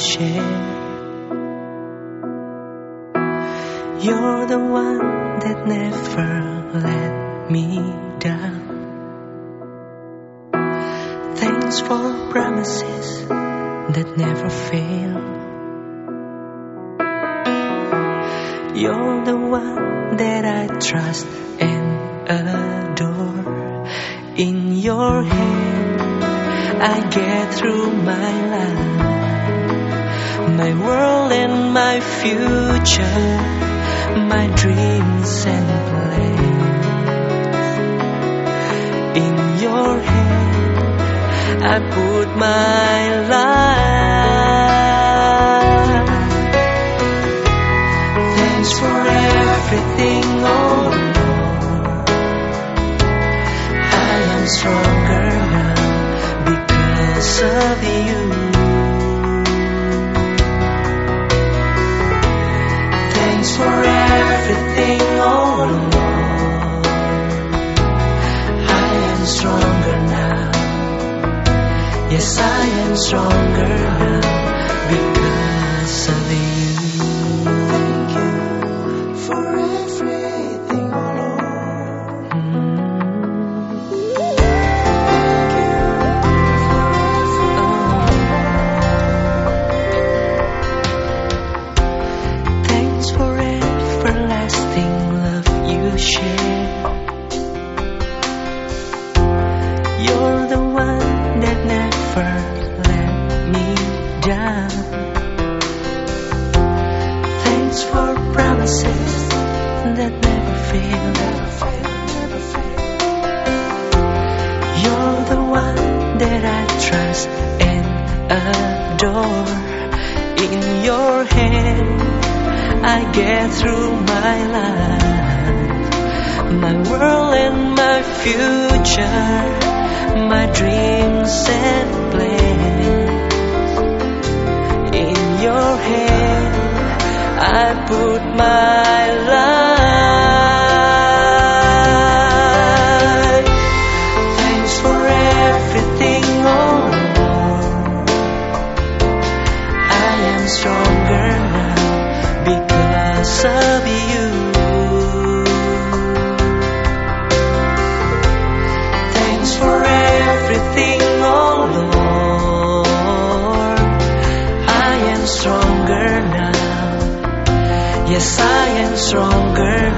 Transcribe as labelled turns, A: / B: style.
A: share. You're the one that never let me down. Thanks for promises that never fail. You're the one that I trust and adore. In your hand, I get through my life, my world and my future, my dreams and plans. In your hand, I put my life. Thanks for everything, oh Lord. I am stronger now because of you. You're the one that never let me down. Thanks for promises that never fail. You're the one that I trust and adore. In your hand, I get through my life, my world and my future, my dreams and plans. In your hand, I put my life. Thanks for everything, oh Lord. I am stronger now because of everything, oh Lord. I am stronger now. Yes, I am stronger